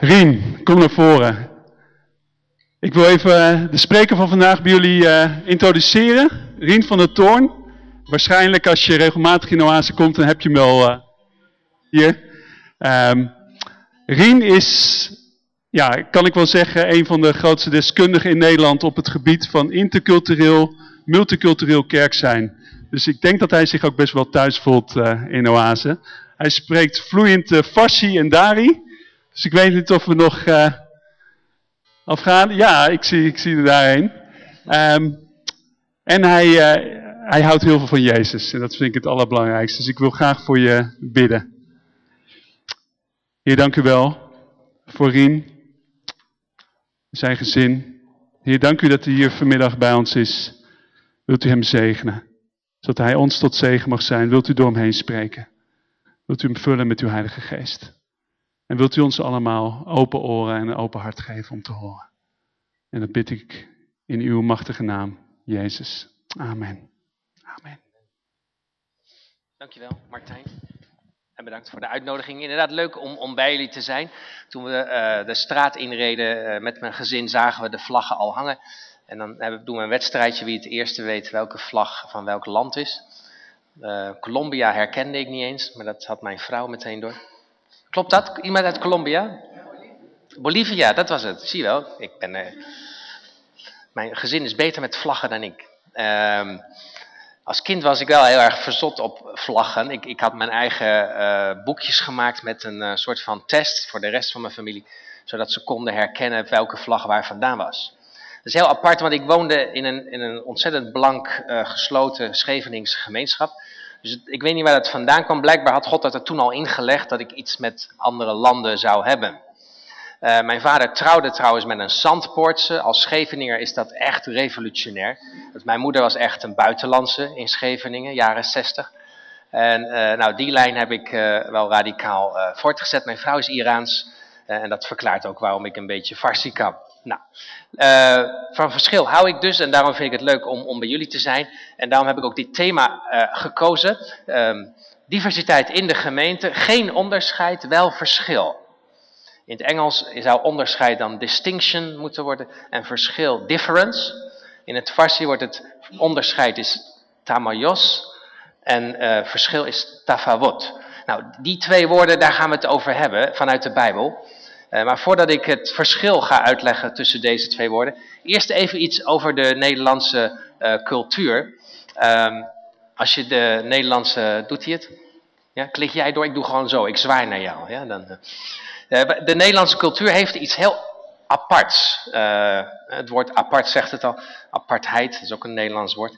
Rien, kom naar voren. Ik wil even eh, de spreker van vandaag bij jullie uh, introduceren. Rien van der Toorn. Waarschijnlijk als je regelmatig in Oase komt, dan heb je hem wel uh, hier. Um, Rien is, ja, kan ik wel zeggen, een van de grootste deskundigen in Nederland op het gebied van intercultureel, multicultureel kerk zijn. Dus ik denk dat hij zich ook best wel thuis voelt in Oase. Hij spreekt vloeiend Farsi en Dari. Dus ik weet niet of we nog uh, afgaan. Ja, ik zie, ik zie er daarheen. Um, en hij, uh, hij houdt heel veel van Jezus. En dat vind ik het allerbelangrijkste. Dus ik wil graag voor je bidden. Heer, dank u wel voor Rien. Zijn gezin. Heer, dank u dat hij hier vanmiddag bij ons is. Wilt u hem zegenen. Zodat hij ons tot zegen mag zijn. Wilt u door hem heen spreken. Wilt u hem vullen met uw heilige geest. En wilt u ons allemaal open oren en een open hart geven om te horen. En dat bid ik in uw machtige naam, Jezus. Amen. Amen. Dankjewel, Martijn. En bedankt voor de uitnodiging. Inderdaad leuk om, om bij jullie te zijn. Toen we uh, de straat inreden uh, met mijn gezin zagen we de vlaggen al hangen. En dan hebben, doen we een wedstrijdje wie het eerste weet welke vlag van welk land is. Uh, Colombia herkende ik niet eens, maar dat had mijn vrouw meteen door. Klopt dat? Iemand uit Colombia? Bolivia, dat was het. Zie je wel. Ik ben, uh, mijn gezin is beter met vlaggen dan ik. Uh, als kind was ik wel heel erg verzot op vlaggen. Ik, ik had mijn eigen uh, boekjes gemaakt met een uh, soort van test voor de rest van mijn familie. Zodat ze konden herkennen welke vlag waar vandaan was. Dat is heel apart, want ik woonde in een, in een ontzettend blank gesloten Scheveningse gemeenschap. Dus ik weet niet waar dat vandaan kwam. Blijkbaar had God dat er toen al ingelegd dat ik iets met andere landen zou hebben. Uh, mijn vader trouwde trouwens met een Zandpoortse. Als Scheveninger is dat echt revolutionair. Dus mijn moeder was echt een buitenlandse in Scheveningen, jaren 60. En uh, nou, die lijn heb ik uh, wel radicaal voortgezet. Mijn vrouw is Iraans. en dat verklaart ook waarom ik een beetje Farsi kan. Nou, uh, van verschil hou ik dus en daarom vind ik het leuk om, om bij jullie te zijn. En daarom heb ik ook dit thema uh, gekozen. Um, diversiteit in de gemeente, geen onderscheid, wel verschil. In het Engels zou onderscheid dan distinction moeten worden en verschil difference. In het Farsi wordt het onderscheid is tamayos en uh, verschil is tafawot. Nou, die twee woorden, daar gaan we het over hebben vanuit de Bijbel. Uh, maar voordat ik het verschil ga uitleggen tussen deze twee woorden, eerst even iets over de Nederlandse uh, cultuur. Um, als je de Nederlandse, doet hij het? Ja, klik jij door, ik doe gewoon zo, ik zwaai naar jou. Ja, dan, uh, de Nederlandse cultuur heeft iets heel aparts. het woord apart zegt het al, apartheid, dat is ook een Nederlands woord.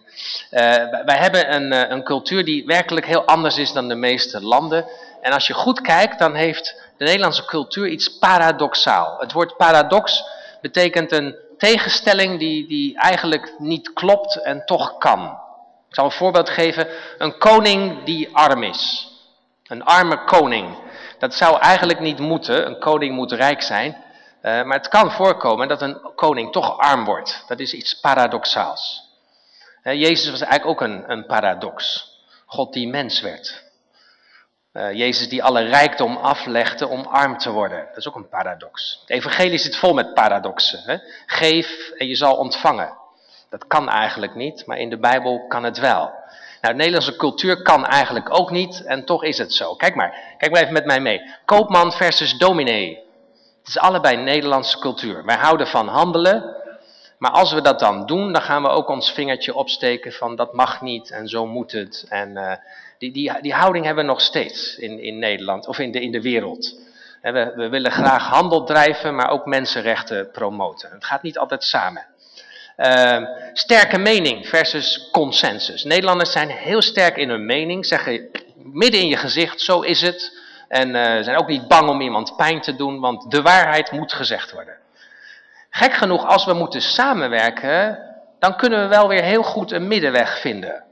wij hebben een, een cultuur die werkelijk heel anders is dan de meeste landen. En als je goed kijkt, dan heeft de Nederlandse cultuur iets paradoxaal. Het woord paradox betekent een tegenstelling die, die eigenlijk niet klopt en toch kan. Ik zal een voorbeeld geven. Een koning die arm is. Een arme koning. Dat zou eigenlijk niet moeten. Een koning moet rijk zijn. Uh, maar het kan voorkomen dat een koning toch arm wordt. Dat is iets paradoxaals. Uh, Jezus was eigenlijk ook een, een paradox. God die mens werd. Uh, Jezus die alle rijkdom aflegde om arm te worden. Dat is ook een paradox. Het evangelie zit vol met paradoxen. Hè? Geef en je zal ontvangen. Dat kan eigenlijk niet, maar in de Bijbel kan het wel. Nou, de Nederlandse cultuur kan eigenlijk ook niet en toch is het zo. Kijk maar, kijk maar even met mij mee. Koopman versus dominee. Het is allebei Nederlandse cultuur. Wij houden van handelen, maar als we dat dan doen, dan gaan we ook ons vingertje opsteken van dat mag niet en zo moet het. En uh, die, die, houding hebben we nog steeds in, in Nederland of in de, in de wereld. We, we willen graag handel drijven, maar ook mensenrechten promoten. Het gaat niet altijd samen. Uh, sterke mening versus consensus. Nederlanders zijn heel sterk in hun mening, zeggen midden in je gezicht, zo is het. En uh, zijn ook niet bang om iemand pijn te doen, want de waarheid moet gezegd worden. Gek genoeg, als we moeten samenwerken, dan kunnen we wel weer heel goed een middenweg vinden.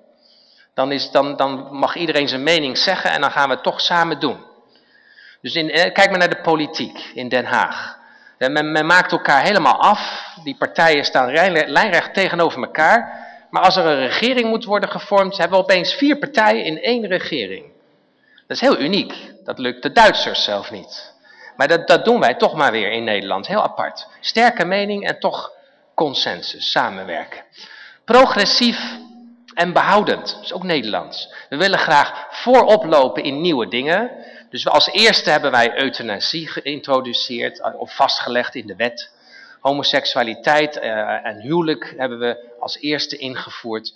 Dan, is, dan, dan mag iedereen zijn mening zeggen en dan gaan we het toch samen doen. Dus in, eh, kijk maar naar de politiek in Den Haag. Men, men maakt elkaar helemaal af. Die partijen staan lijnrecht tegenover elkaar. Maar als er een regering moet worden gevormd, hebben we opeens vier partijen in één regering. Dat is heel uniek. Dat lukt de Duitsers zelf niet. Maar dat, dat doen wij toch maar weer in Nederland, heel apart. Sterke mening en toch consensus, samenwerken. Progressief en behoudend, dat is ook Nederlands. We willen graag voorop lopen in nieuwe dingen. Dus als eerste hebben wij euthanasie geïntroduceerd eh, of vastgelegd in de wet. Homoseksualiteit uh, en huwelijk hebben we als eerste ingevoerd.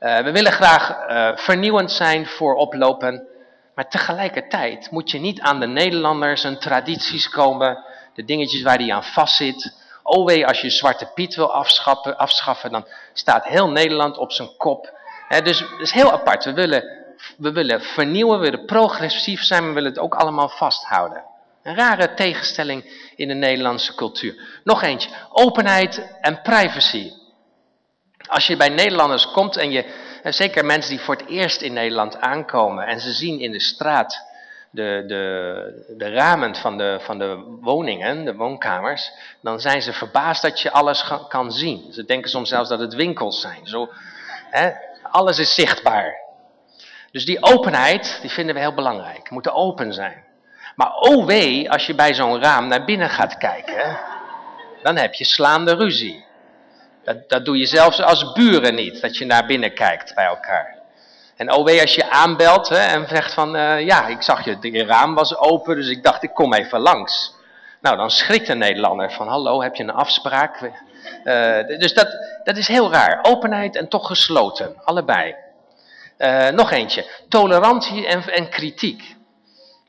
Uh, we willen graag vernieuwend zijn, voorop lopen. Maar tegelijkertijd moet je niet aan de Nederlanders en tradities komen, de dingetjes waar die aan vastzit. Oh als je Zwarte Piet wil afschaffen, afschaffen dan staat heel Nederland op zijn kop. Dus het is heel apart. We willen, we willen vernieuwen, we willen progressief zijn, we willen het ook allemaal vasthouden. Een rare tegenstelling in de Nederlandse cultuur. Nog eentje, openheid en privacy. Als je bij Nederlanders komt en je, zeker mensen die voor het eerst in Nederland aankomen en ze zien in de straat de, de, de ramen van de, van de woningen, de woonkamers, dan zijn ze verbaasd dat je alles kan zien. Ze denken soms zelfs dat het winkels zijn. Zo, hè, alles is zichtbaar. Dus die openheid, die vinden we heel belangrijk. We moeten open zijn. Maar oh wee, als je bij zo'n raam naar binnen gaat kijken, dan heb je slaande ruzie. Dat, dat doe je zelfs als buren niet, dat je naar binnen kijkt bij elkaar. En oh wee, als je aanbelt hè, en zegt van, uh, ja, ik zag je, je raam was open, dus ik dacht ik kom even langs. Nou, dan schrikt een Nederlander van, hallo, heb je een afspraak? Uh, dus dat, dat is heel raar. Openheid en toch gesloten, allebei. Uh, nog eentje, tolerantie en, en kritiek.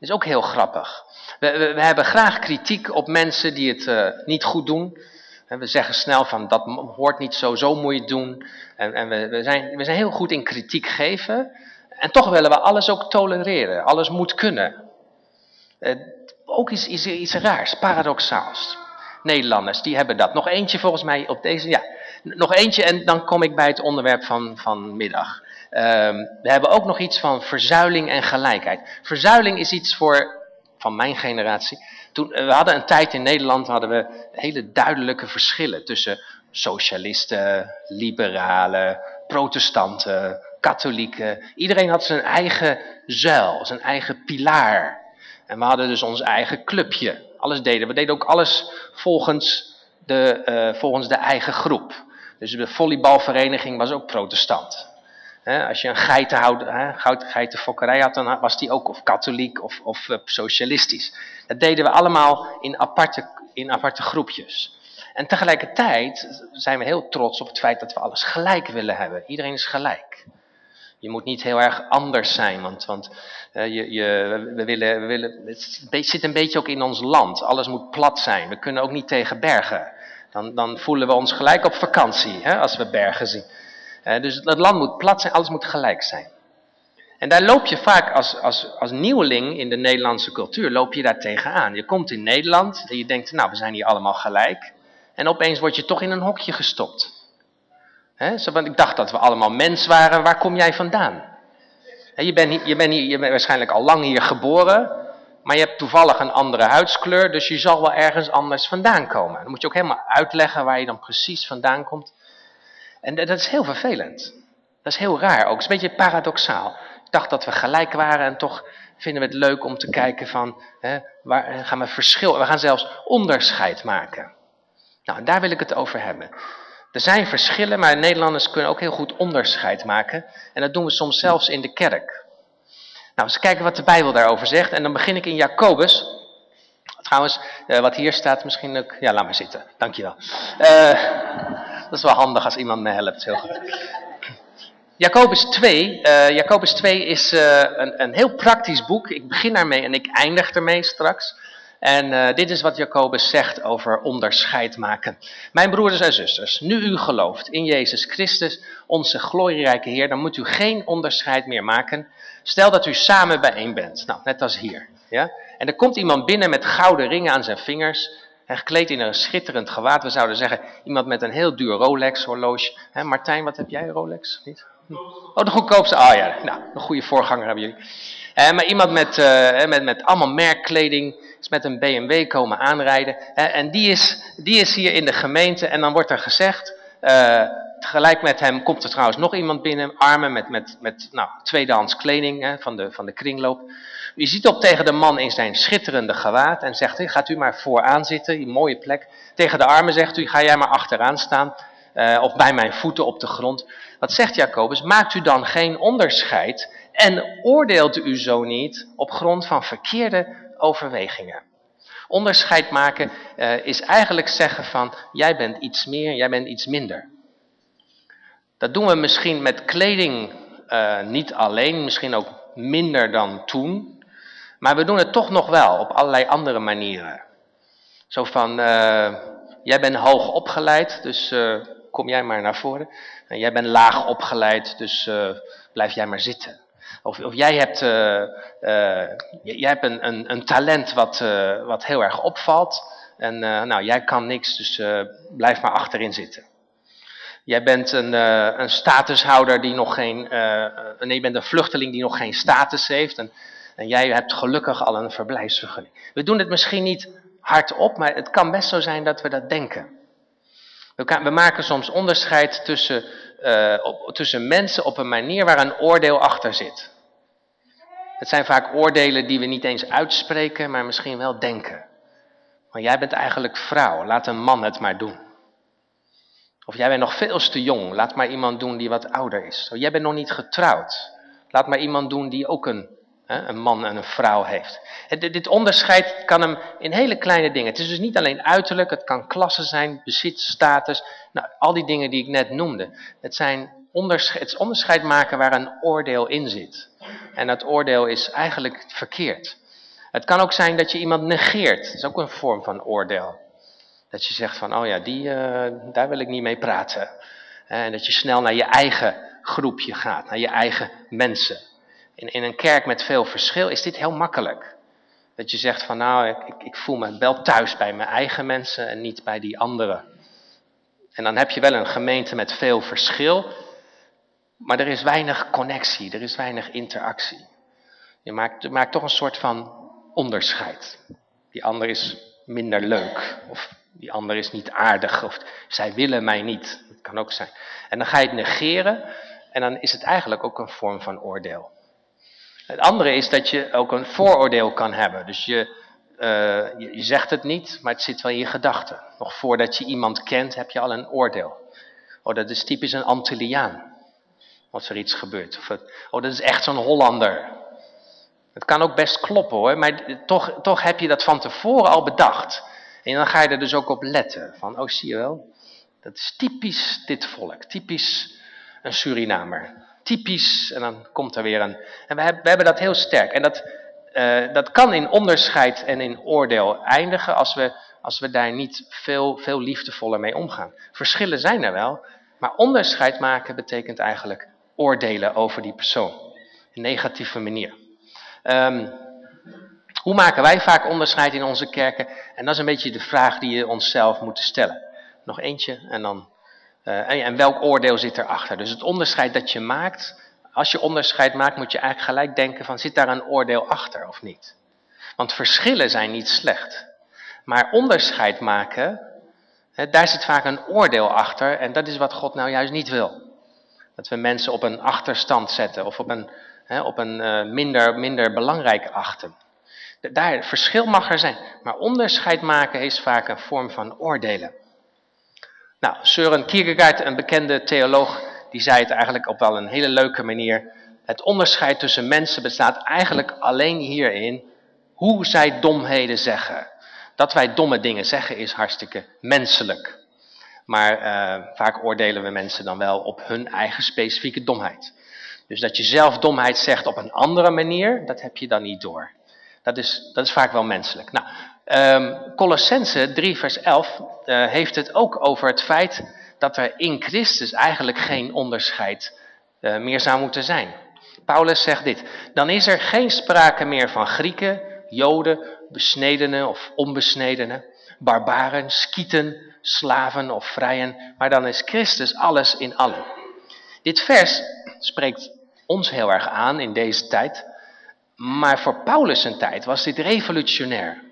Is ook heel grappig. We, we, hebben graag kritiek op mensen die het uh, niet goed doen. En we zeggen snel van dat hoort niet zo, zo moet je het doen. En, en we, we, zijn, we zijn heel goed in kritiek geven. En toch willen we alles ook tolereren. Alles moet kunnen. Uh, ook iets, iets, iets raars, paradoxaals. Nederlanders, die hebben dat. Nog eentje volgens mij op deze, ja. Nog eentje en dan kom ik bij het onderwerp van, van middag. Um, we hebben ook nog iets van verzuiling en gelijkheid. Verzuiling is iets voor, van mijn generatie. Toen, we hadden een tijd in Nederland, hadden we hele duidelijke verschillen tussen socialisten, liberalen, protestanten, katholieken. Iedereen had zijn eigen zuil, zijn eigen pilaar. En we hadden dus ons eigen clubje. Alles deden. We deden ook alles volgens de, uh, volgens de eigen groep. Dus de volleybalvereniging was ook protestant. Als je een geitenfokkerij had, dan was die ook of katholiek of, of uh, socialistisch. Dat deden we allemaal in aparte, in aparte groepjes. En tegelijkertijd zijn we heel trots op het feit dat we alles gelijk willen hebben. Iedereen is gelijk. Je moet niet heel erg anders zijn, want, want je, je, we willen, we willen, het zit een beetje ook in ons land. Alles moet plat zijn. We kunnen ook niet tegen bergen. Dan, dan voelen we ons gelijk op vakantie hè, als we bergen zien. Dus het land moet plat zijn, alles moet gelijk zijn. En daar loop je vaak als, als, als nieuweling in de Nederlandse cultuur, loop je daar tegenaan. Je komt in Nederland en je denkt, nou we zijn hier allemaal gelijk. En opeens word je toch in een hokje gestopt. Ik dacht dat we allemaal mens waren, waar kom jij vandaan? Je, bent, je, bent, je bent waarschijnlijk al lang hier geboren, maar je hebt toevallig een andere huidskleur, dus je zal wel ergens anders vandaan komen. Dan moet je ook helemaal uitleggen waar je dan precies vandaan komt. En dat is heel vervelend. Dat is heel raar ook. Het is een beetje paradoxaal. Ik dacht dat we gelijk waren en toch vinden we het leuk om te kijken van, waar gaan we verschil, we gaan zelfs onderscheid maken. Nou, daar wil ik het over hebben. Er zijn verschillen, maar Nederlanders kunnen ook heel goed onderscheid maken. En dat doen we soms zelfs in de kerk. Nou, eens kijken wat de Bijbel daarover zegt. En dan begin ik in Jacobus. Trouwens, uh, wat hier staat misschien ook... Ja, laat maar zitten. Dankjewel. Uh, dat is wel handig als iemand me helpt. Heel goed. Jacobus 2. Uh, Jacobus 2 is een, een heel praktisch boek. Ik begin daarmee en ik eindig ermee straks. En uh, dit is wat Jacobus zegt over onderscheid maken. Mijn broeders en zusters, nu u gelooft in Jezus Christus, onze glorierijke Heer, dan moet u geen onderscheid meer maken. Stel dat u samen bijeen bent. Nou, net als hier. Ja? En er komt iemand binnen met gouden ringen aan zijn vingers en gekleed in een schitterend gewaad. We zouden zeggen, iemand met een heel duur Rolex horloge. Hè, Martijn, wat heb jij, Rolex? Niet? Oh, de goedkoopste. Ah oh, ja, nou, een goede voorganger hebben jullie. Eh, maar iemand met, uh, met, met allemaal merkkleding is met een BMW komen aanrijden. Eh, en die is, die is hier in de gemeente en dan wordt er gezegd, Uh, tegelijk met hem komt er trouwens nog iemand binnen, armen met, met, met nou, tweedehands kleding van, de, van de kringloop. U ziet op tegen de man in zijn schitterende gewaad en zegt, gaat u maar vooraan zitten, die mooie plek. Tegen de armen zegt u, ga jij maar achteraan staan uh, of bij mijn voeten op de grond. Wat zegt Jacobus? Maakt u dan geen onderscheid en oordeelt u zo niet op grond van verkeerde overwegingen. Onderscheid maken uh, is eigenlijk zeggen van, jij bent iets meer, jij bent iets minder. Dat doen we misschien met kleding uh, niet alleen, misschien ook minder dan toen. Maar we doen het toch nog wel op allerlei andere manieren. Zo van, uh, jij bent hoog opgeleid, dus kom jij maar naar voren. En jij bent laag opgeleid, dus blijf jij maar zitten. Of, of jij hebt, jij hebt een, een, een talent wat, wat heel erg opvalt. En nou, jij kan niks, dus blijf maar achterin zitten. Jij bent een, een statushouder die nog geen, nee, je bent een vluchteling die nog geen status heeft. En, en jij hebt gelukkig al een verblijfsvergunning. We doen het misschien niet hardop, maar het kan best zo zijn dat we dat denken. We, we maken soms onderscheid tussen, tussen mensen op een manier waar een oordeel achter zit. Het zijn vaak oordelen die we niet eens uitspreken, maar misschien wel denken. Maar jij bent eigenlijk vrouw, laat een man het maar doen. Of jij bent nog veel te jong, laat maar iemand doen die wat ouder is. Of jij bent nog niet getrouwd, laat maar iemand doen die ook een, een man en een vrouw heeft. dit onderscheid kan hem in hele kleine dingen. Het is dus niet alleen uiterlijk, het kan klasse zijn, bezit, status. Nou, al die dingen die ik net noemde. Het, zijn het onderscheid maken waar een oordeel in zit. En dat oordeel is eigenlijk verkeerd. Het kan ook zijn dat je iemand negeert. Dat is ook een vorm van oordeel. Dat je zegt van, oh ja, die, uh, daar wil ik niet mee praten. En dat je snel naar je eigen groepje gaat, naar je eigen mensen. In, in een kerk met veel verschil is dit heel makkelijk. Dat je zegt van, nou, ik, ik voel me wel thuis bij mijn eigen mensen en niet bij die anderen. En dan heb je wel een gemeente met veel verschil, maar er is weinig connectie, er is weinig interactie. Je maakt, maakt toch een soort van onderscheid. Die ander is minder leuk of die ander is niet aardig of zij willen mij niet. Dat kan ook zijn. En dan ga je het negeren en dan is het eigenlijk ook een vorm van oordeel. Het andere is dat je ook een vooroordeel kan hebben. Dus je, je, je, zegt het niet, maar het zit wel in je gedachten. Nog voordat je iemand kent, heb je al een oordeel. Oh, dat is typisch een Antilliaan. Als er iets gebeurt. Of oh, dat is echt zo'n Hollander. Het kan ook best kloppen hoor, maar toch, toch heb je dat van tevoren al bedacht. En dan ga je er dus ook op letten. Van, oh zie je wel, dat is typisch dit volk. Typisch een Surinamer. Typisch, en dan komt er weer een... En we hebben, we hebben dat heel sterk. En dat, uh, dat kan in onderscheid en in oordeel eindigen als we, als we daar niet veel, veel liefdevoller mee omgaan. Verschillen zijn er wel, maar onderscheid maken betekent eigenlijk oordelen over die persoon. Een negatieve manier. Um, hoe maken wij vaak onderscheid in onze kerken? En dat is een beetje de vraag die je onszelf moet stellen. Nog eentje en dan... Uh, en, welk oordeel zit erachter? Dus het onderscheid dat je maakt, als je onderscheid maakt moet je eigenlijk gelijk denken van zit daar een oordeel achter of niet? Want verschillen zijn niet slecht. Maar onderscheid maken, daar zit vaak een oordeel achter en dat is wat God nou juist niet wil. Dat we mensen op een achterstand zetten of op een, hè, op een uh, minder, minder belangrijk achten. Daar, verschil mag er zijn, maar onderscheid maken is vaak een vorm van oordelen. Nou, Søren Kierkegaard, een bekende theoloog, die zei het eigenlijk op wel een hele leuke manier. Het onderscheid tussen mensen bestaat eigenlijk alleen hierin hoe zij domheden zeggen. Dat wij domme dingen zeggen is hartstikke menselijk. Maar uh, vaak oordelen we mensen dan wel op hun eigen specifieke domheid. Dus dat je zelf domheid zegt op een andere manier, dat heb je dan niet door. Dat is, dat is vaak wel menselijk. Nou, um, Colossense 3 vers 11 uh, heeft het ook over het feit dat er in Christus eigenlijk geen onderscheid uh, meer zou moeten zijn. Paulus zegt dit, dan is er geen sprake meer van Grieken, Joden, besnedenen of onbesnedenen, barbaren, skieten, slaven of vrijen, maar dan is Christus alles in allen. Dit vers spreekt ons heel erg aan in deze tijd, maar voor Paulus tijd was dit revolutionair.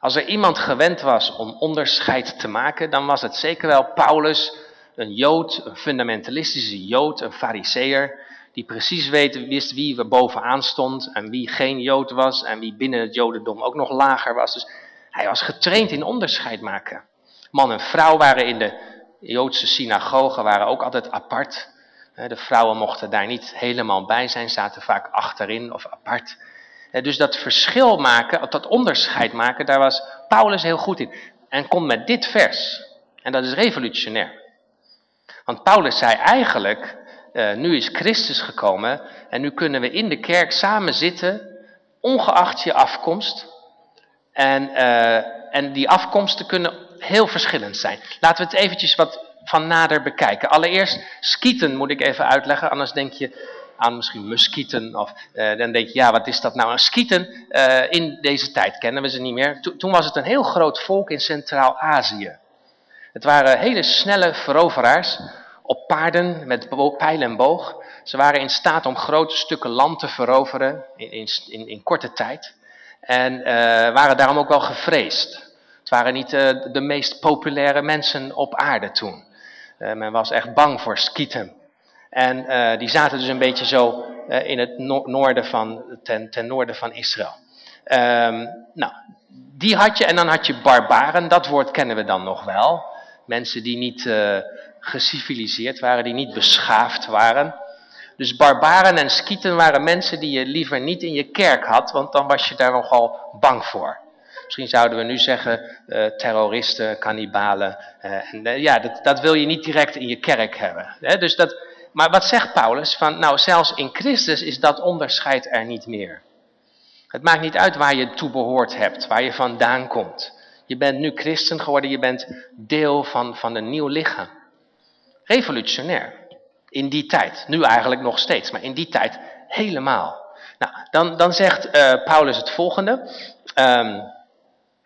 Als er iemand gewend was om onderscheid te maken, dan was het zeker wel Paulus een Jood, een fundamentalistische Jood, een Fariseer, die precies wist wie er bovenaan stond en wie geen Jood was en wie binnen het Jodendom ook nog lager was. Dus hij was getraind in onderscheid maken. Man en vrouw waren in de Joodse synagogen waren ook altijd apart. De vrouwen mochten daar niet helemaal bij zijn, zaten vaak achterin of apart. Dus dat verschil maken, dat onderscheid maken, daar was Paulus heel goed in. En komt met dit vers. En dat is revolutionair. Want Paulus zei eigenlijk, uh, nu is Christus gekomen en nu kunnen we in de kerk samen zitten, ongeacht je afkomst. En, uh, en die afkomsten kunnen heel verschillend zijn. Laten we het eventjes wat van nader bekijken. Allereerst, skieten moet ik even uitleggen, anders denk je aan misschien muskieten. Of uh, dan denk je, ja, wat is dat nou? Skieten, uh, in deze tijd kennen we ze niet meer. To toen was het een heel groot volk in Centraal-Azië. Het waren hele snelle veroveraars op paarden met pijl en boog. Ze waren in staat om grote stukken land te veroveren in, in, in korte tijd. En uh, waren daarom ook wel gevreesd. Het waren niet uh, de meest populaire mensen op aarde toen. Uh, men was echt bang voor skieten. En uh, die zaten dus een beetje zo in het no noorden van, ten, ten noorden van Israël. Um, nou, die had je en dan had je barbaren, dat woord kennen we dan nog wel. Mensen die niet geciviliseerd waren, die niet beschaafd waren. Dus barbaren en skieten waren mensen die je liever niet in je kerk had, want dan was je daar nogal bang voor. Misschien zouden we nu zeggen uh, terroristen, kannibalen. Uh, en, uh, ja, dat, dat wil je niet direct in je kerk hebben. Hè? Dus dat, maar wat zegt Paulus? Van, nou, zelfs in Christus is dat onderscheid er niet meer. Het maakt niet uit waar je toe behoord hebt, waar je vandaan komt. Je bent nu christen geworden, je bent deel van, van een nieuw lichaam. Revolutionair. In die tijd. Nu eigenlijk nog steeds, maar in die tijd helemaal. Nou, dan, dan zegt Paulus het volgende. Um,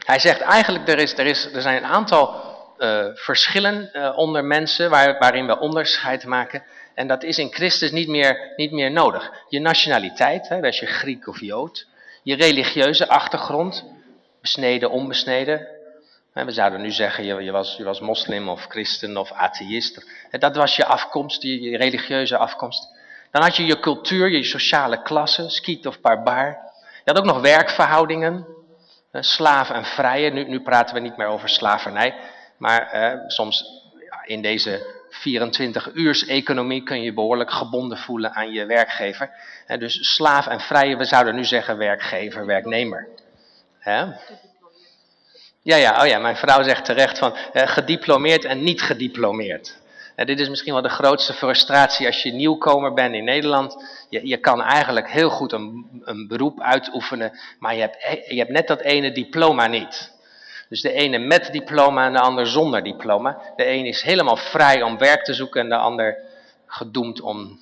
hij zegt eigenlijk, er, is, er, is, er zijn een aantal uh, verschillen uh, onder mensen waar, waarin we onderscheid maken. En dat is in Christus niet meer, niet meer nodig. Je nationaliteit, hè, was je Griek of Jood. Je religieuze achtergrond, besneden, onbesneden. We zouden nu zeggen, je, was, je was moslim of christen of atheïst. Dat was je afkomst, je, je religieuze afkomst. Dan had je je cultuur, je sociale klasse, skiet of barbaar. Je had ook nog werkverhoudingen, slaaf en vrije. Nu, nu praten we niet meer over slavernij, maar eh, soms ja, in deze 24-uurs-economie kun je behoorlijk gebonden voelen aan je werkgever. Dus slaaf en vrije, we zouden nu zeggen werkgever, werknemer. Ja, ja, oh ja, mijn vrouw zegt terecht van eh, gediplomeerd en niet gediplomeerd. Dit is misschien wel de grootste frustratie als je nieuwkomer bent in Nederland. Je, je kan eigenlijk heel goed een, een beroep uitoefenen, maar je hebt, je hebt net dat ene diploma niet. Dus de ene met diploma en de ander zonder diploma. De een is helemaal vrij om werk te zoeken en de ander gedoemd om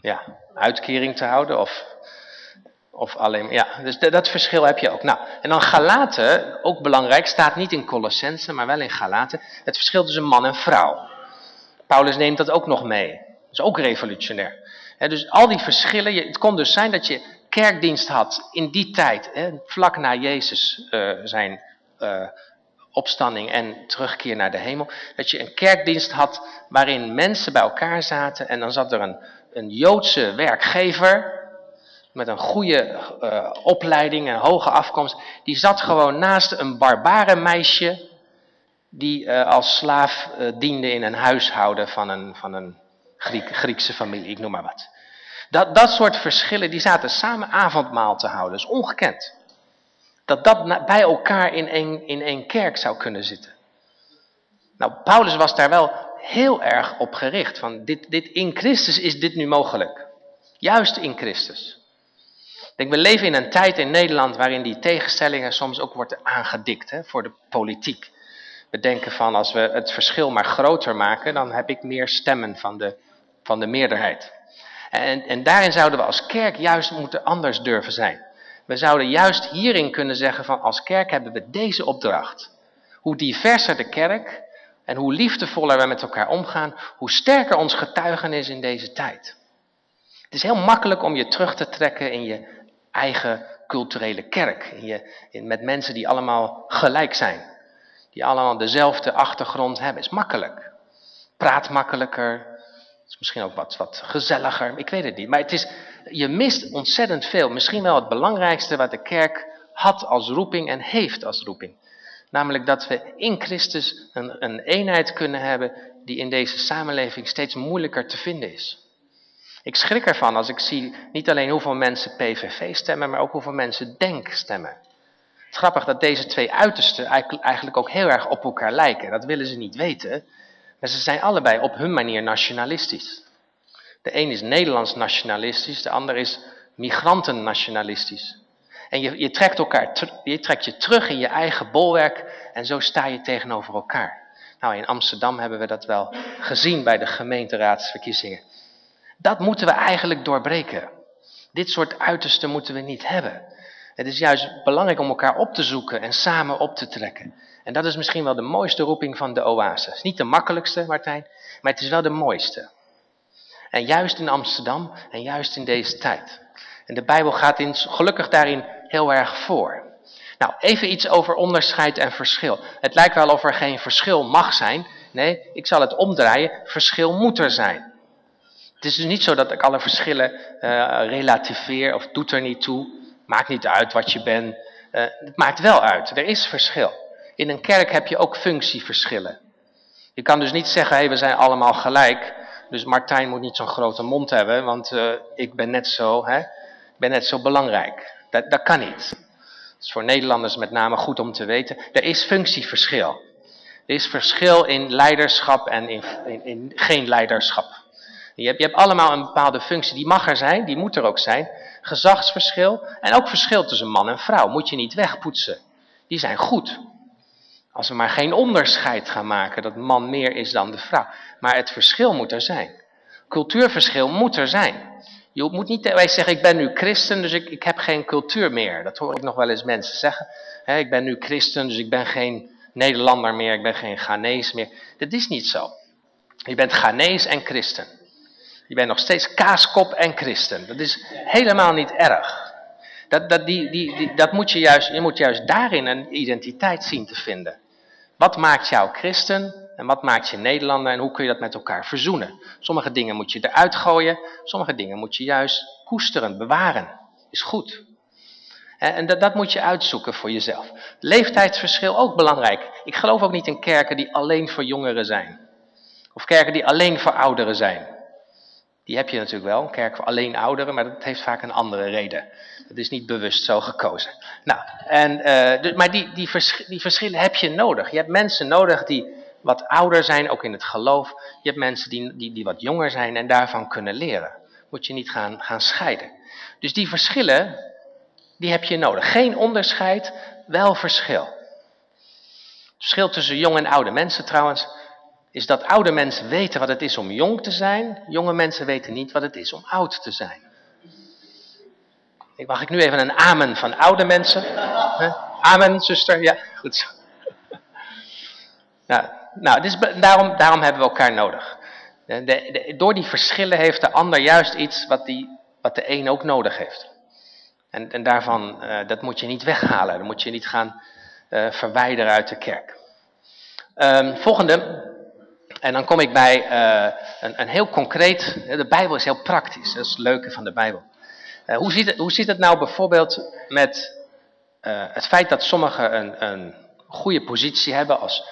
ja, uitkering te houden of, of alleen, ja, dus dat verschil heb je ook. Nou, en dan Galaten, ook belangrijk, staat niet in Colossense, maar wel in Galaten, het verschil tussen man en vrouw. Paulus neemt dat ook nog mee. Dat is ook revolutionair. Dus al die verschillen, het kon dus zijn dat je kerkdienst had in die tijd, vlak na Jezus uh, zijn uh, opstanding en terugkeer naar de hemel. Dat je een kerkdienst had waarin mensen bij elkaar zaten en dan zat er een, een Joodse werkgever met een goede uh, opleiding en hoge afkomst. Die zat gewoon naast een barbare meisje die uh, als slaaf uh, diende in een huishouden van een, van een Griek, Griekse familie, ik noem maar wat. Dat, dat soort verschillen, die zaten samen avondmaal te houden. Dat is ongekend dat dat bij elkaar in één, in kerk zou kunnen zitten. Nou, Paulus was daar wel heel erg op gericht. Van dit, dit, in Christus is dit nu mogelijk. Juist in Christus. Denk, we leven in een tijd in Nederland waarin die tegenstellingen soms ook worden aangedikt hè, voor de politiek. We denken van als we het verschil maar groter maken, dan heb ik meer stemmen van de, van de meerderheid. En, en daarin zouden we als kerk juist moeten anders durven zijn. We zouden juist hierin kunnen zeggen van als kerk hebben we deze opdracht. Hoe diverser de kerk en hoe liefdevoller we met elkaar omgaan, hoe sterker ons getuigenis in deze tijd. Het is heel makkelijk om je terug te trekken in je eigen culturele kerk. In je, in, met mensen die allemaal gelijk zijn. Die allemaal dezelfde achtergrond hebben. is makkelijk. praat makkelijker, is misschien ook wat, wat gezelliger, ik weet het niet. Maar het is, je mist ontzettend veel. Misschien wel het belangrijkste wat de kerk had als roeping en heeft als roeping. Namelijk dat we in Christus een, een eenheid kunnen hebben die in deze samenleving steeds moeilijker te vinden is. Ik schrik ervan als ik zie niet alleen hoeveel mensen PVV stemmen, maar ook hoeveel mensen DENK stemmen. Grappig dat deze twee uitersten eigenlijk ook heel erg op elkaar lijken. Dat willen ze niet weten, maar ze zijn allebei op hun manier nationalistisch. De een is Nederlands nationalistisch, de ander is migranten nationalistisch. En je, je, trekt elkaar, je trekt je terug in je eigen bolwerk en zo sta je tegenover elkaar. Nou, in Amsterdam hebben we dat wel gezien bij de gemeenteraadsverkiezingen. Dat moeten we eigenlijk doorbreken. Dit soort uitersten moeten we niet hebben. Het is juist belangrijk om elkaar op te zoeken en samen op te trekken. En dat is misschien wel de mooiste roeping van de oasis. Niet de makkelijkste, Martijn, maar het is wel de mooiste. En juist in Amsterdam en juist in deze tijd. En de Bijbel gaat in, gelukkig daarin heel erg voor. Nou, even iets over onderscheid en verschil. Het lijkt wel of er geen verschil mag zijn. Nee, ik zal het omdraaien. Verschil moet er zijn. Het is dus niet zo dat ik alle verschillen uh, relativeer of doet er niet toe. Maakt niet uit wat je bent. Uh, het maakt wel uit. Er is verschil. In een kerk heb je ook functieverschillen. Je kan dus niet zeggen, hey, we zijn allemaal gelijk. Dus Martijn moet niet zo'n grote mond hebben, want uh, ik ben net zo, hè, ben net zo belangrijk. Dat, dat kan niet. Het is voor Nederlanders met name goed om te weten. Er is functieverschil. Er is verschil in leiderschap en in, in, in geen leiderschap. Je hebt, je hebt allemaal een bepaalde functie, die mag er zijn, die moet er ook zijn. Gezagsverschil en ook verschil tussen man en vrouw moet je niet wegpoetsen. Die zijn goed. Als we maar geen onderscheid gaan maken dat man meer is dan de vrouw. Maar het verschil moet er zijn. Cultuurverschil moet er zijn. Je moet niet wij zeggen, ik ben nu christen, dus ik, ik heb geen cultuur meer. Dat hoor ik nog wel eens mensen zeggen. ik ben nu christen, dus ik ben geen Nederlander meer, ik ben geen Ghanese meer. Dat is niet zo. Je bent Ghanese en christen. Je bent nog steeds kaaskop en christen. Dat is helemaal niet erg. Dat, dat, die, die, dat moet je, juist, je moet juist daarin een identiteit zien te vinden. Wat maakt jou christen en wat maakt je Nederlander en hoe kun je dat met elkaar verzoenen? Sommige dingen moet je eruit gooien, sommige dingen moet je juist koesteren, bewaren. Is goed. En dat, dat moet je uitzoeken voor jezelf. Leeftijdsverschil ook belangrijk. Ik geloof ook niet in kerken die alleen voor jongeren zijn. Of kerken die alleen voor ouderen zijn. Die heb je natuurlijk wel, een kerk voor alleen ouderen, maar dat heeft vaak een andere reden. Dat is niet bewust zo gekozen. Nou, en, uh, maar die, die, die verschillen heb je nodig. Je hebt mensen nodig die wat ouder zijn, ook in het geloof. Je hebt mensen die, die, die wat jonger zijn en daarvan kunnen leren. Moet je niet gaan, gaan scheiden. Dus die verschillen, die heb je nodig. Geen onderscheid, wel verschil. Het verschil tussen jong en oude mensen trouwens, is dat oude mensen weten wat het is om jong te zijn. Jonge mensen weten niet wat het is om oud te zijn. Mag ik nu even een amen van oude mensen? Amen, zuster? Ja, goed zo. Nou, nou daarom, daarom hebben we elkaar nodig. De, door die verschillen heeft de ander juist iets wat, die, wat de een ook nodig heeft. En, en daarvan, uh, dat moet je niet weghalen. Dat moet je niet gaan uh, verwijderen uit de kerk. Um, volgende, en dan kom ik bij uh, een, een, heel concreet, de Bijbel is heel praktisch, dat is het leuke van de Bijbel. Uh, hoe, ziet het, hoe ziet het nou bijvoorbeeld met uh, het feit dat sommigen een, een goede positie hebben als,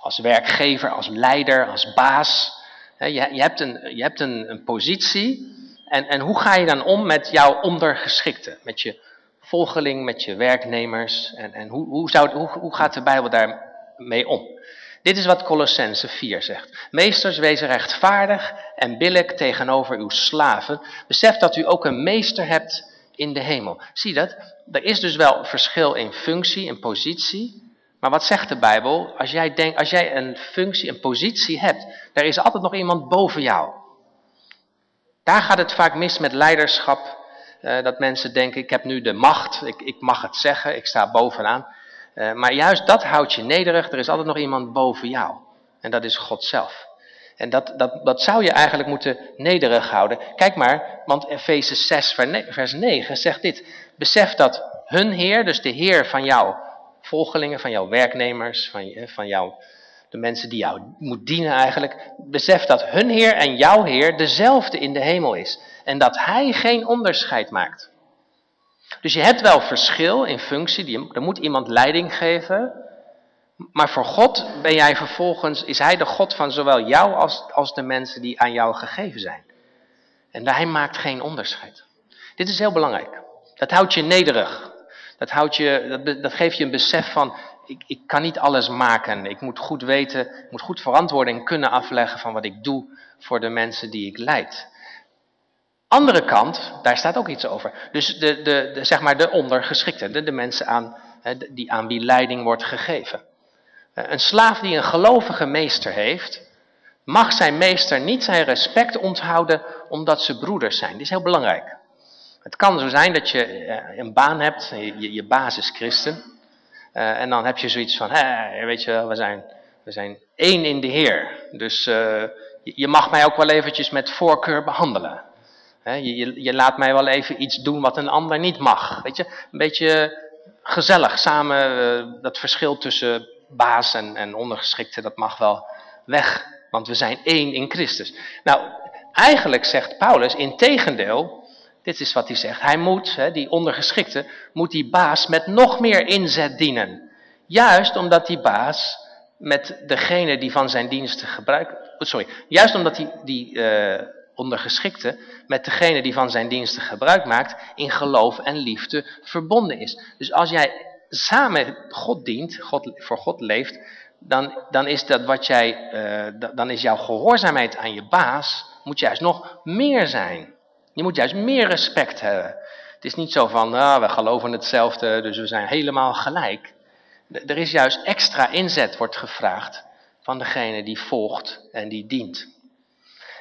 als werkgever, als leider, als baas. je, je, hebt, een, je hebt een, een positie en, en hoe ga je dan om met jouw ondergeschikte, met je volgeling, met je werknemers en, en hoe, hoe, zou, hoe gaat de Bijbel daarmee om? Dit is wat Colossense 4 zegt. Meesters, wees rechtvaardig en billig tegenover uw slaven. Besef dat u ook een meester hebt in de hemel. Zie dat? Er is dus wel verschil in functie en positie. Maar wat zegt de Bijbel? Als jij, denkt, als jij een functie, een positie hebt, er is altijd nog iemand boven jou. Daar gaat het vaak mis met leiderschap. Uh, dat mensen denken, ik heb nu de macht, ik, ik mag het zeggen, ik sta bovenaan. Uh, maar juist dat houdt je nederig. Er is altijd nog iemand boven jou. En dat is God zelf. En dat, dat, dat zou je eigenlijk moeten nederig houden. Kijk maar, want Efeze 6 vers 9 zegt dit. Besef dat hun Heer, dus de Heer van jouw volgelingen, van jouw werknemers, van, van jouw de mensen die jou moet dienen eigenlijk, besef dat hun Heer en jouw Heer dezelfde in de hemel is. En dat Hij geen onderscheid maakt. Dus je hebt wel verschil in functie, er moet iemand leiding geven. Maar voor God ben jij vervolgens, is Hij de God van zowel jou als, als de mensen die aan jou gegeven zijn. En Hij maakt geen onderscheid. Dit is heel belangrijk. Dat houdt je nederig. Dat, houdt je, dat, dat geeft je een besef van, ik, ik kan niet alles maken. Ik moet goed weten, ik moet goed verantwoording kunnen afleggen van wat ik doe voor de mensen die ik leid. Andere kant, daar staat ook iets over. Dus de, de, de zeg maar de ondergeschikten, de, mensen aan, die, aan wie leiding wordt gegeven. Eh, een slaaf die een gelovige meester heeft, mag zijn meester niet zijn respect onthouden omdat ze broeders zijn. Dit is heel belangrijk. Het kan zo zijn dat je eh, een baan hebt, je, je baas is christen. Uh, en dan heb je zoiets van, hé, weet je wel, we zijn, we zijn één in de Heer. Dus je, mag mij ook wel eventjes met voorkeur behandelen. Je, je, laat mij wel even iets doen wat een ander niet mag. Weet je, een beetje gezellig samen, uh, dat verschil tussen baas en, en ondergeschikte, dat mag wel weg. Want we zijn één in Christus. Nou, eigenlijk zegt Paulus, in tegendeel, dit is wat hij zegt. Hij moet, die ondergeschikte, moet die baas met nog meer inzet dienen. Juist omdat die baas met degene die van zijn diensten gebruik... Oh, sorry, juist omdat die, die uh, ondergeschikte met degene die van zijn diensten gebruik maakt... in geloof en liefde verbonden is. Dus als jij samen God dient, God, voor God leeft... Dan, dan is dat wat jij, uh, dan is jouw gehoorzaamheid aan je baas... moet juist nog meer zijn. Je moet juist meer respect hebben. Het is niet zo van, ah, we geloven hetzelfde, dus we zijn helemaal gelijk. Er is juist extra inzet, wordt gevraagd, van degene die volgt en die dient.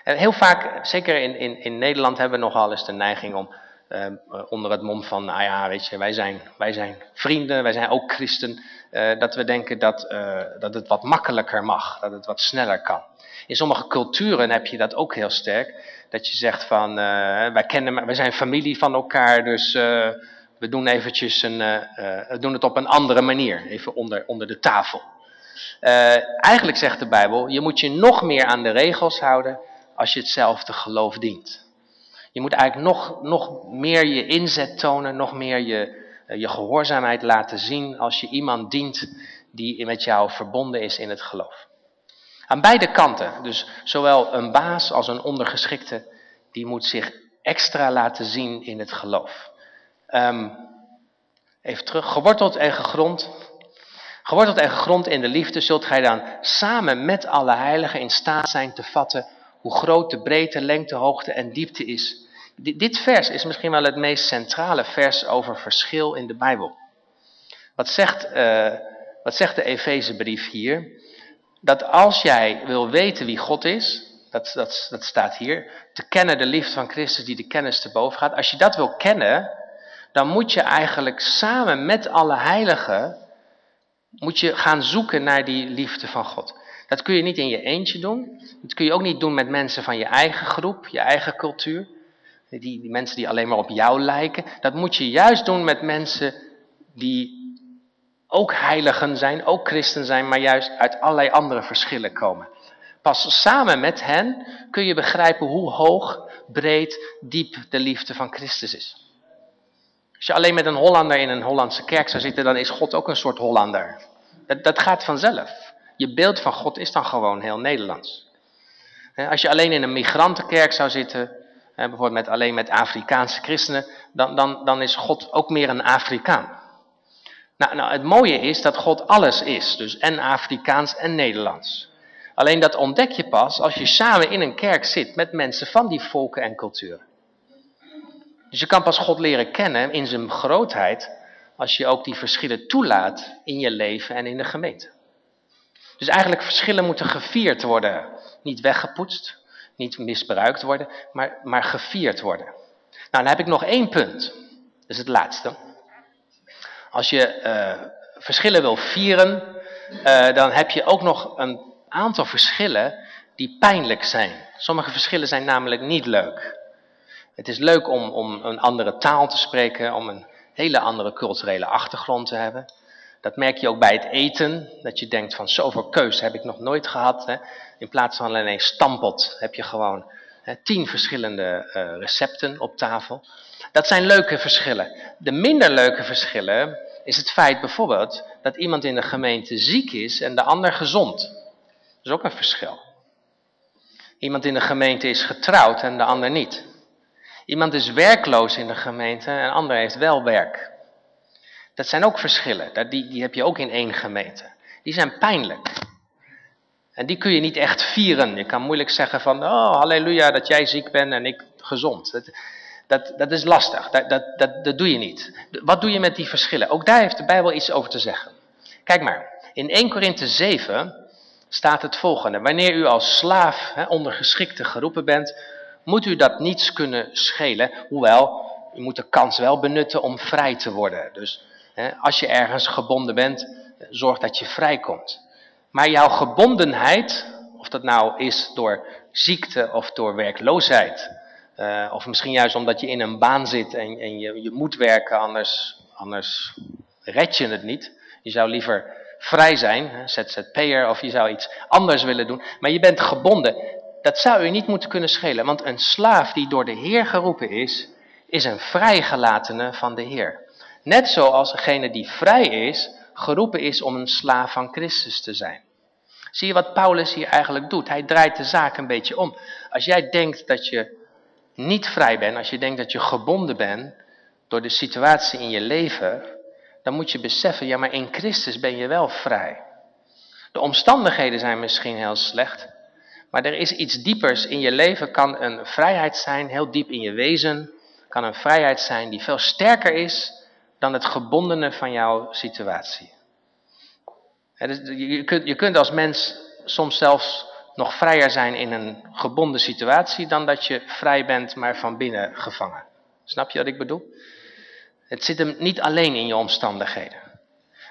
En heel vaak, zeker in, in, in Nederland, hebben we nogal eens de neiging om uh, onder het mom van, nou ja, weet je, wij zijn, wij zijn vrienden, wij zijn ook christen, uh, dat we denken dat, dat het wat makkelijker mag, dat het wat sneller kan. In sommige culturen heb je dat ook heel sterk. Dat je zegt van, wij, kennen, wij zijn familie van elkaar, dus we doen eventjes een, doen het op een andere manier. Even onder, onder de tafel. eigenlijk zegt de Bijbel, je moet je nog meer aan de regels houden als je hetzelfde geloof dient. Je moet eigenlijk nog, nog meer je inzet tonen, nog meer je, je gehoorzaamheid laten zien als je iemand dient die met jou verbonden is in het geloof. Aan beide kanten, dus zowel een baas als een ondergeschikte, die moet zich extra laten zien in het geloof. Um, even terug, geworteld en gegrond. Geworteld en gegrond in de liefde zult gij dan samen met alle heiligen in staat zijn te vatten hoe groot de breedte, lengte, hoogte en diepte is. Dit vers is misschien wel het meest centrale vers over verschil in de Bijbel. Wat zegt, uh, wat zegt de Efezebrief hier? dat als jij wil weten wie God is, dat, dat, dat staat hier, te kennen de liefde van Christus die de kennis te boven gaat. Als je dat wil kennen, dan moet je eigenlijk samen met alle heiligen, moet je gaan zoeken naar die liefde van God. Dat kun je niet in je eentje doen. Dat kun je ook niet doen met mensen van je eigen groep, je eigen cultuur. Die, die mensen die alleen maar op jou lijken. Dat moet je juist doen met mensen die ook heiligen zijn, ook christen zijn, maar juist uit allerlei andere verschillen komen. Pas samen met hen kun je begrijpen hoe hoog, breed, diep de liefde van Christus is. Als je alleen met een Hollander in een Hollandse kerk zou zitten, dan is God ook een soort Hollander. Dat, dat gaat vanzelf. Je beeld van God is dan gewoon heel Nederlands. Als je alleen in een migrantenkerk zou zitten, bijvoorbeeld met, alleen met Afrikaanse christenen, dan, dan, dan is God ook meer een Afrikaan. Nou, nou, het mooie is dat God alles is, dus en Afrikaans en Nederlands. Alleen dat ontdek je pas als je samen in een kerk zit met mensen van die volken en culturen. Dus je kan pas God leren kennen in zijn grootheid als je ook die verschillen toelaat in je leven en in de gemeente. Dus eigenlijk verschillen moeten gevierd worden. Niet weggepoetst, niet misbruikt worden, maar, maar gevierd worden. Nou, dan heb ik nog één punt. Dat is het laatste. Als je uh, verschillen wil vieren, uh, dan heb je ook nog een aantal verschillen die pijnlijk zijn. Sommige verschillen zijn namelijk niet leuk. Het is leuk om, om een andere taal te spreken, om een hele andere culturele achtergrond te hebben. Dat merk je ook bij het eten, dat je denkt van zoveel keus heb ik nog nooit gehad. Hè? In plaats van alleen stampot heb je gewoon hè, tien verschillende uh, recepten op tafel. Dat zijn leuke verschillen. De minder leuke verschillen is het feit bijvoorbeeld dat iemand in de gemeente ziek is en de ander gezond. Dat is ook een verschil. Iemand in de gemeente is getrouwd en de ander niet. Iemand is werkloos in de gemeente en de ander heeft wel werk. Dat zijn ook verschillen. Die, die heb je ook in één gemeente. Die zijn pijnlijk. En die kun je niet echt vieren. Je kan moeilijk zeggen van, oh halleluja dat jij ziek bent en ik gezond. Dat, dat, dat is lastig, dat, dat, dat, doe je niet. Wat doe je met die verschillen? Ook daar heeft de Bijbel iets over te zeggen. Kijk maar, in 1 Korinthe 7 staat het volgende. Wanneer u als slaaf hè, ondergeschikte geroepen bent, moet u dat niets kunnen schelen. Hoewel, u moet de kans wel benutten om vrij te worden. Dus als je ergens gebonden bent, zorg dat je vrijkomt. Maar jouw gebondenheid, of dat nou is door ziekte of door werkloosheid, uh, of misschien juist omdat je in een baan zit en, je, je moet werken, anders, anders red je het niet. Je zou liever vrij zijn, ZZP'er, of je zou iets anders willen doen. Maar je bent gebonden. Dat zou u niet moeten kunnen schelen. Want een slaaf die door de Heer geroepen is, is een vrijgelatene van de Heer. Net zoals degene die vrij is, geroepen is om een slaaf van Christus te zijn. Zie je wat Paulus hier eigenlijk doet? Hij draait de zaak een beetje om. Als jij denkt dat je niet vrij bent, als je denkt dat je gebonden bent door de situatie in je leven, dan moet je beseffen, ja maar in Christus ben je wel vrij. De omstandigheden zijn misschien heel slecht, maar er is iets diepers in je leven, kan een vrijheid zijn, heel diep in je wezen, kan een vrijheid zijn die veel sterker is dan het gebondene van jouw situatie. Dus je kunt, je kunt als mens soms zelfs nog vrijer zijn in een gebonden situatie dan dat je vrij bent, maar van binnen gevangen. Snap je wat ik bedoel? Het zit hem niet alleen in je omstandigheden.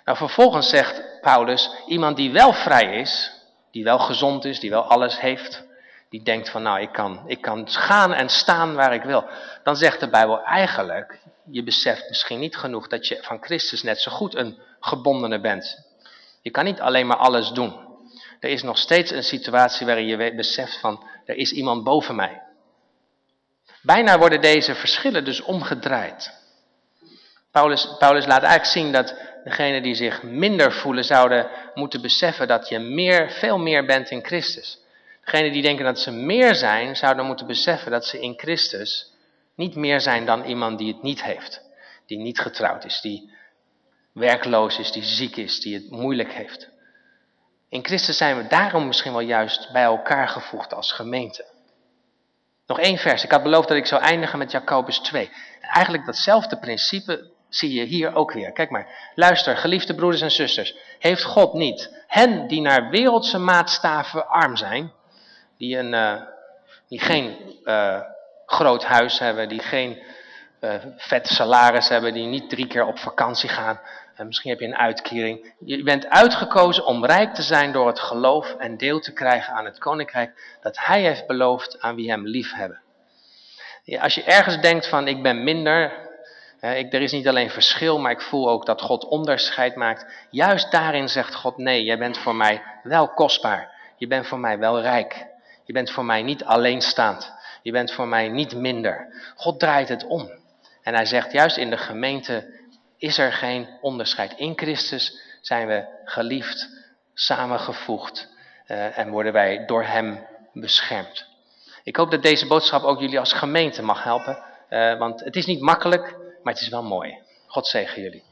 Nou, vervolgens zegt Paulus, iemand die wel vrij is, die wel gezond is, die wel alles heeft, die denkt van nou, ik kan, ik kan gaan en staan waar ik wil. Dan zegt de Bijbel eigenlijk, je beseft misschien niet genoeg dat je van Christus net zo goed een gebondene bent. Je kan niet alleen maar alles doen. Er is nog steeds een situatie waarin je beseft van, er is iemand boven mij. Bijna worden deze verschillen dus omgedraaid. Paulus, Paulus laat eigenlijk zien dat degenen die zich minder voelen zouden moeten beseffen dat je meer, veel meer bent in Christus. Degenen die denken dat ze meer zijn, zouden moeten beseffen dat ze in Christus niet meer zijn dan iemand die het niet heeft. Die niet getrouwd is, die werkloos is, die ziek is, die het moeilijk heeft. In Christus zijn we daarom misschien wel juist bij elkaar gevoegd als gemeente. Nog één vers. Ik had beloofd dat ik zou eindigen met Jacobus 2. Eigenlijk datzelfde principe zie je hier ook weer. Kijk maar. Luister, geliefde broeders en zusters. Heeft God niet hen die naar wereldse maatstaven arm zijn, die, een, uh, die geen uh, groot huis hebben, die geen uh, vet salaris hebben, die niet drie keer op vakantie gaan, en misschien heb je een uitkering. Je bent uitgekozen om rijk te zijn door het geloof en deel te krijgen aan het koninkrijk dat hij heeft beloofd aan wie hem lief hebben. Als je ergens denkt van ik ben minder, ik, er is niet alleen verschil, maar ik voel ook dat God onderscheid maakt. Juist daarin zegt God nee, jij bent voor mij wel kostbaar. Je bent voor mij wel rijk. Je bent voor mij niet alleenstaand. Je bent voor mij niet minder. God draait het om. En hij zegt juist in de gemeente is er geen onderscheid. In Christus zijn we geliefd, samengevoegd uh, en worden wij door Hem beschermd. Ik hoop dat deze boodschap ook jullie als gemeente mag helpen, uh, want het is niet makkelijk, maar het is wel mooi. God zegen jullie.